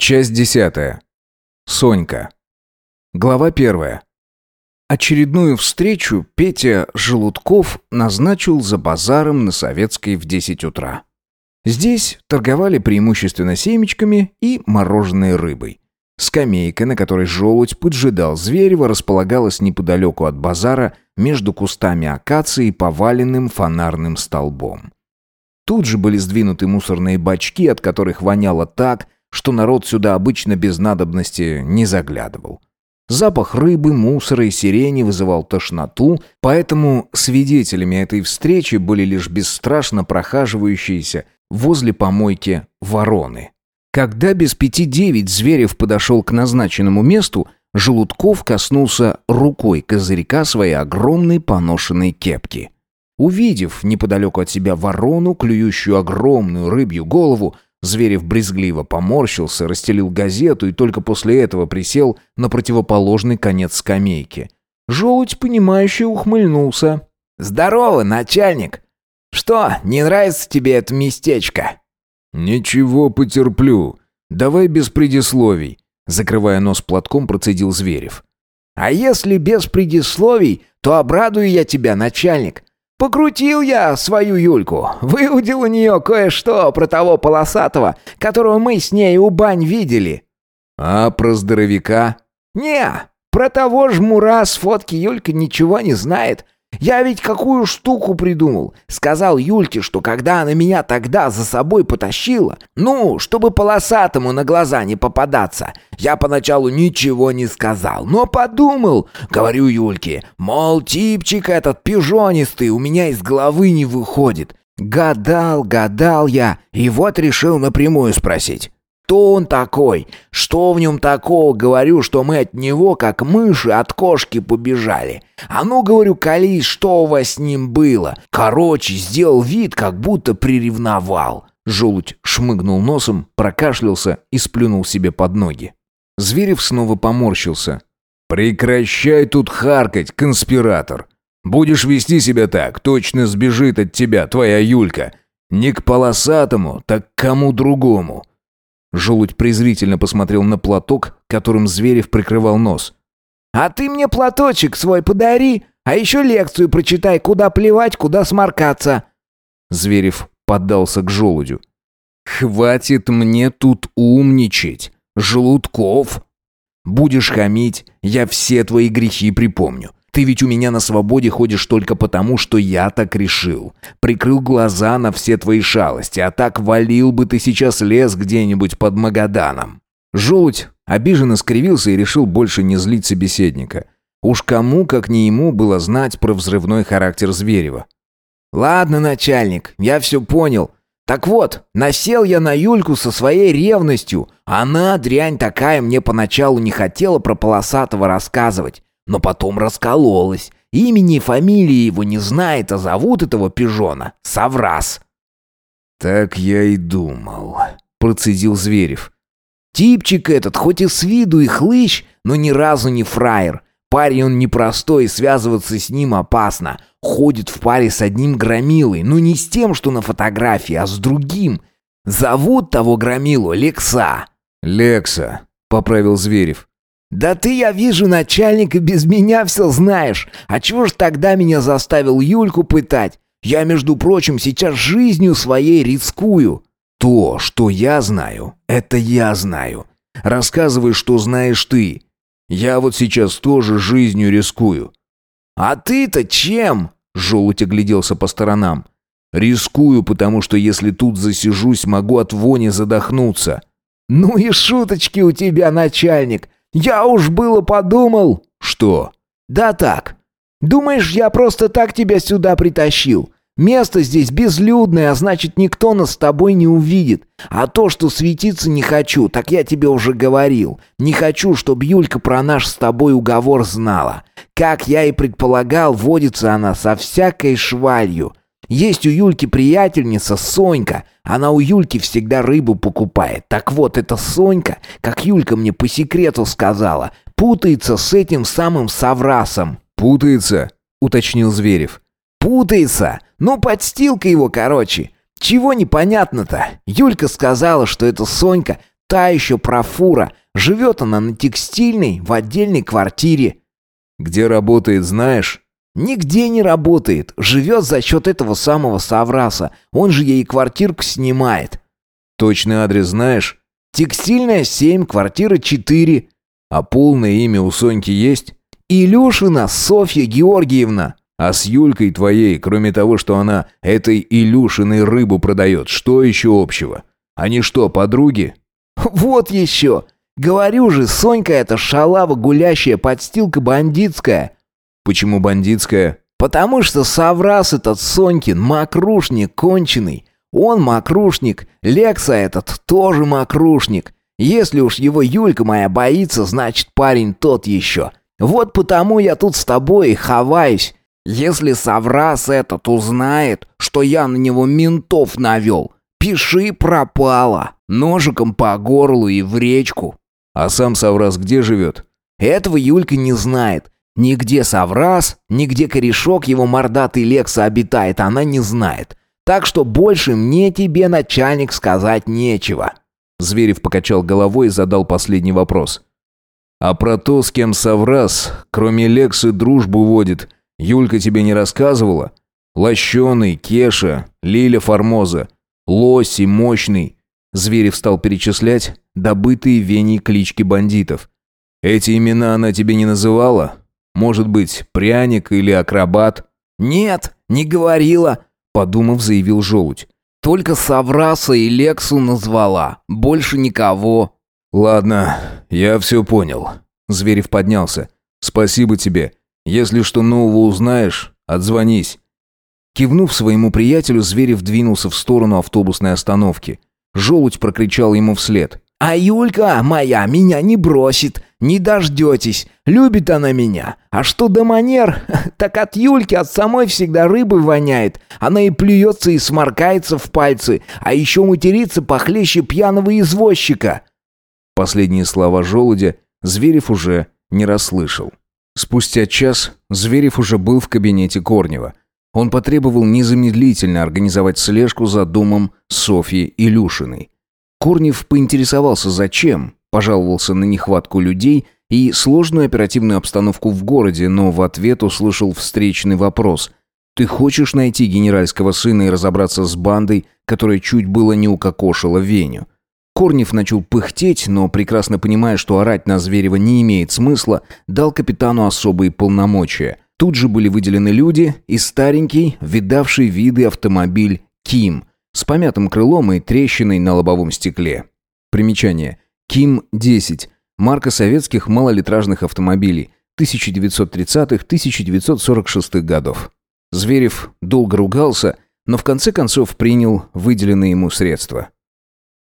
Часть десятая. Сонька. Глава первая. Очередную встречу Петя Желудков назначил за базаром на Советской в 10 утра. Здесь торговали преимущественно семечками и мороженой рыбой. Скамейка, на которой желудь поджидал Зверева, располагалась неподалеку от базара между кустами акации и поваленным фонарным столбом. Тут же были сдвинуты мусорные бачки, от которых воняло так, что народ сюда обычно без надобности не заглядывал. Запах рыбы, мусора и сирени вызывал тошноту, поэтому свидетелями этой встречи были лишь бесстрашно прохаживающиеся возле помойки вороны. Когда без пяти девять Зверев подошел к назначенному месту, Желудков коснулся рукой козырька своей огромной поношенной кепки. Увидев неподалеку от себя ворону, клюющую огромную рыбью голову, Зверев брезгливо поморщился, расстелил газету и только после этого присел на противоположный конец скамейки. Желудь, понимающе ухмыльнулся. «Здорово, начальник! Что, не нравится тебе это местечко?» «Ничего, потерплю. Давай без предисловий», — закрывая нос платком, процедил Зверев. «А если без предисловий, то обрадую я тебя, начальник. Покрутил я свою Юльку, выудил у нее кое-что про того полосатого, которого мы с ней у бань видели. А про здоровяка? Не, про того жмура с фотки Юлька ничего не знает. Я ведь какую штуку придумал. Сказал Юльке, что когда она меня тогда за собой потащила, ну, чтобы полосатому на глаза не попадаться, я поначалу ничего не сказал, но подумал, говорю Юльке, мол, типчик этот пижонистый у меня из головы не выходит. Гадал, гадал я, и вот решил напрямую спросить. Кто он такой? Что в нем такого, говорю, что мы от него, как мыши, от кошки побежали? А ну, говорю, колись, что у вас с ним было? Короче, сделал вид, как будто приревновал. Желудь шмыгнул носом, прокашлялся и сплюнул себе под ноги. Зверев снова поморщился. «Прекращай тут харкать, конспиратор! Будешь вести себя так, точно сбежит от тебя твоя Юлька. Не к полосатому, так к кому другому. Желудь презрительно посмотрел на платок, которым Зверев прикрывал нос. «А ты мне платочек свой подари, а еще лекцию прочитай, куда плевать, куда сморкаться». Зверев поддался к желудю. «Хватит мне тут умничать, Желудков. Будешь хамить, я все твои грехи припомню. Ты ведь у меня на свободе ходишь только потому, что я так решил. Прикрыл глаза на все твои шалости, а так валил бы ты сейчас лес где-нибудь под Магаданом». Желудь обиженно скривился и решил больше не злить собеседника. Уж кому, как не ему, было знать про взрывной характер Зверева. «Ладно, начальник, я все понял. Так вот, насел я на Юльку со своей ревностью. Она, дрянь такая, мне поначалу не хотела про полосатого рассказывать но потом раскололась. Имени и фамилии его не знает, а зовут этого пижона Саврас. «Так я и думал», — процедил Зверев. «Типчик этот, хоть и с виду и хлыщ, но ни разу не фраер. Парень он непростой, связываться с ним опасно. Ходит в паре с одним громилой, но не с тем, что на фотографии, а с другим. Зовут того громилу Лекса». «Лекса», — поправил Зверев. «Да ты, я вижу, начальник, и без меня все знаешь. А чего ж тогда меня заставил Юльку пытать? Я, между прочим, сейчас жизнью своей рискую». «То, что я знаю, это я знаю. Рассказывай, что знаешь ты. Я вот сейчас тоже жизнью рискую». «А ты-то чем?» — желудь огляделся по сторонам. «Рискую, потому что если тут засижусь, могу от вони задохнуться». «Ну и шуточки у тебя, начальник. «Я уж было подумал...» «Что?» «Да так. Думаешь, я просто так тебя сюда притащил? Место здесь безлюдное, а значит, никто нас с тобой не увидит. А то, что светиться не хочу, так я тебе уже говорил. Не хочу, чтобы Юлька про наш с тобой уговор знала. Как я и предполагал, водится она со всякой швалью. Есть у Юльки приятельница Сонька. Она у Юльки всегда рыбу покупает. Так вот, эта Сонька, как Юлька мне по секрету сказала, путается с этим самым Саврасом. «Путается?» — уточнил Зверев. «Путается! Ну, подстилка его, короче. Чего непонятно-то? Юлька сказала, что эта Сонька та еще профура. Живет она на текстильной в отдельной квартире. Где работает, знаешь? Нигде не работает. Живет за счет этого самого Савраса. Он же ей квартирку снимает. Точный адрес знаешь? Текстильная 7, квартира 4. А полное имя у Соньки есть? Илюшина Софья Георгиевна. А с Юлькой твоей, кроме того, что она этой Илюшиной рыбу продает, что еще общего? Они что, подруги? Вот еще. Говорю же, Сонька это шалава гулящая подстилка бандитская. Почему бандитская? Потому что соврас этот Сонькин, мокрушник конченый. Он мокрушник, Лекса этот тоже мокрушник. Если уж его Юлька моя боится, значит парень тот еще. Вот потому я тут с тобой и ховаюсь. Если соврас этот узнает, что я на него ментов навел, пиши пропало. Ножиком по горлу и в речку. А сам соврас где живет? Этого Юлька не знает. Нигде соврас, нигде корешок его мордатый Лекса обитает, она не знает. Так что больше мне тебе, начальник, сказать нечего». Зверев покачал головой и задал последний вопрос. «А про то, с кем соврас, кроме Лексы, дружбу водит, Юлька тебе не рассказывала? Лощеный, Кеша, Лиля Формоза, Лось и Мощный». Зверев стал перечислять добытые Веней клички бандитов. «Эти имена она тебе не называла? Может быть, пряник или акробат?» «Нет, не говорила», — подумав, заявил желудь. «Только Савраса и Лексу назвала. Больше никого». «Ладно, я все понял». Зверев поднялся. «Спасибо тебе. Если что нового узнаешь, отзвонись». Кивнув своему приятелю, Зверев двинулся в сторону автобусной остановки. Желудь прокричал ему вслед. «А Юлька моя меня не бросит, не дождетесь. Любит она меня. А что до манер, так от Юльки от самой всегда рыбы воняет. Она и плюется, и сморкается в пальцы, а еще матерится похлеще пьяного извозчика». Последние слова желудя Зверев уже не расслышал. Спустя час Зверев уже был в кабинете Корнева. Он потребовал незамедлительно организовать слежку за домом Софьи Илюшиной. Корнев поинтересовался, зачем, пожаловался на нехватку людей и сложную оперативную обстановку в городе, но в ответ услышал встречный вопрос. «Ты хочешь найти генеральского сына и разобраться с бандой, которая чуть было не укокошила Веню?» Корнев начал пыхтеть, но, прекрасно понимая, что орать на Зверева не имеет смысла, дал капитану особые полномочия – Тут же были выделены люди и старенький, видавший виды автомобиль «Ким» с помятым крылом и трещиной на лобовом стекле. Примечание. «Ким-10» – марка советских малолитражных автомобилей 1930-1946 годов. Зверев долго ругался, но в конце концов принял выделенные ему средства.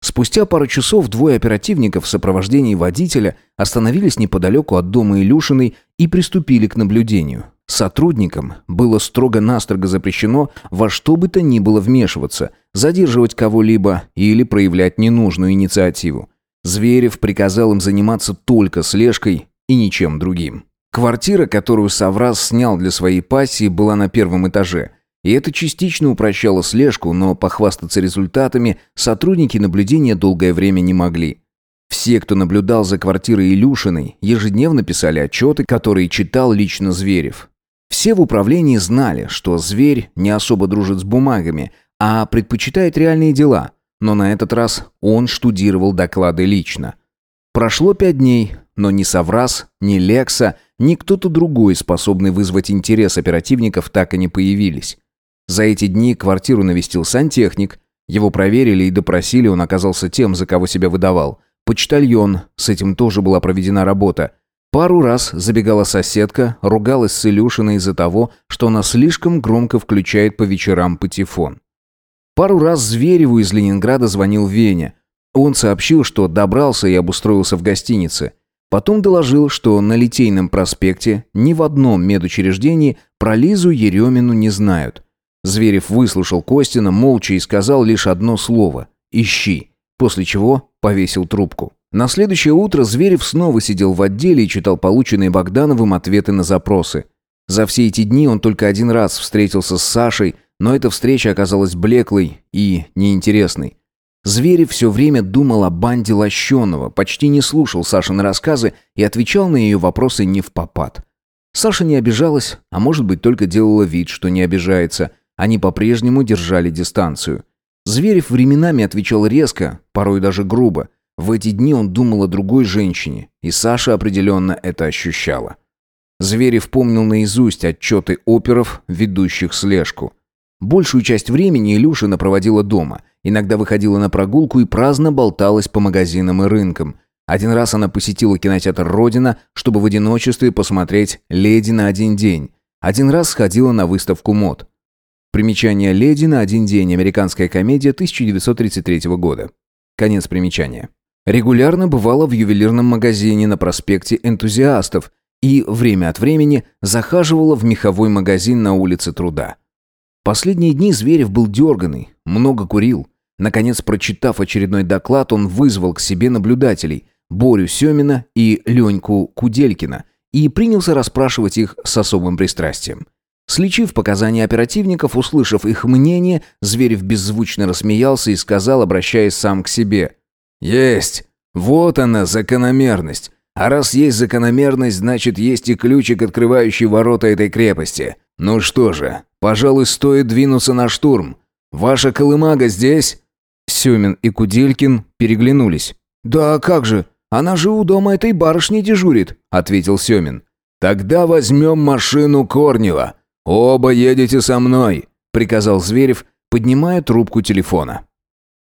Спустя пару часов двое оперативников в сопровождении водителя остановились неподалеку от дома Илюшиной и приступили к наблюдению. Сотрудникам было строго-настрого запрещено во что бы то ни было вмешиваться, задерживать кого-либо или проявлять ненужную инициативу. Зверев приказал им заниматься только слежкой и ничем другим. Квартира, которую Саврас снял для своей пассии, была на первом этаже. И это частично упрощало слежку, но похвастаться результатами сотрудники наблюдения долгое время не могли. Все, кто наблюдал за квартирой Илюшиной, ежедневно писали отчеты, которые читал лично Зверев. Все в управлении знали, что зверь не особо дружит с бумагами, а предпочитает реальные дела. Но на этот раз он штудировал доклады лично. Прошло пять дней, но ни Саврас, ни Лекса, ни кто-то другой, способный вызвать интерес оперативников, так и не появились. За эти дни квартиру навестил сантехник, его проверили и допросили, он оказался тем, за кого себя выдавал. Почтальон, с этим тоже была проведена работа. Пару раз забегала соседка, ругалась с Илюшиной из-за того, что она слишком громко включает по вечерам патефон. Пару раз Звереву из Ленинграда звонил Веня. Он сообщил, что добрался и обустроился в гостинице. Потом доложил, что на Литейном проспекте ни в одном медучреждении про Лизу Еремину не знают. Зверев выслушал Костина молча и сказал лишь одно слово «Ищи», после чего повесил трубку. На следующее утро Зверев снова сидел в отделе и читал полученные Богдановым ответы на запросы. За все эти дни он только один раз встретился с Сашей, но эта встреча оказалась блеклой и неинтересной. Зверев все время думал о банде Лощеного, почти не слушал Сашины рассказы и отвечал на ее вопросы не в попад. Саша не обижалась, а может быть только делала вид, что не обижается. Они по-прежнему держали дистанцию. Зверев временами отвечал резко, порой даже грубо. В эти дни он думал о другой женщине, и Саша определенно это ощущала. Зверев помнил наизусть отчеты оперов, ведущих слежку. Большую часть времени Илюшина проводила дома. Иногда выходила на прогулку и праздно болталась по магазинам и рынкам. Один раз она посетила кинотеатр «Родина», чтобы в одиночестве посмотреть «Леди на один день». Один раз сходила на выставку мод. Примечание «Леди на один день» – американская комедия 1933 года. Конец примечания. Регулярно бывала в ювелирном магазине на проспекте Энтузиастов и время от времени захаживала в меховой магазин на улице Труда. Последние дни Зверев был дерганый, много курил. Наконец, прочитав очередной доклад, он вызвал к себе наблюдателей Борю Семина и Леньку Куделькина и принялся расспрашивать их с особым пристрастием. Сличив показания оперативников, услышав их мнение, Зверев беззвучно рассмеялся и сказал, обращаясь сам к себе. «Есть! Вот она, закономерность! А раз есть закономерность, значит, есть и ключик, открывающий ворота этой крепости. Ну что же, пожалуй, стоит двинуться на штурм. Ваша колымага здесь?» Семин и Куделькин переглянулись. «Да как же, она же у дома этой барышни дежурит», — ответил Семин. «Тогда возьмем машину Корнева. Оба едете со мной», — приказал Зверев, поднимая трубку телефона.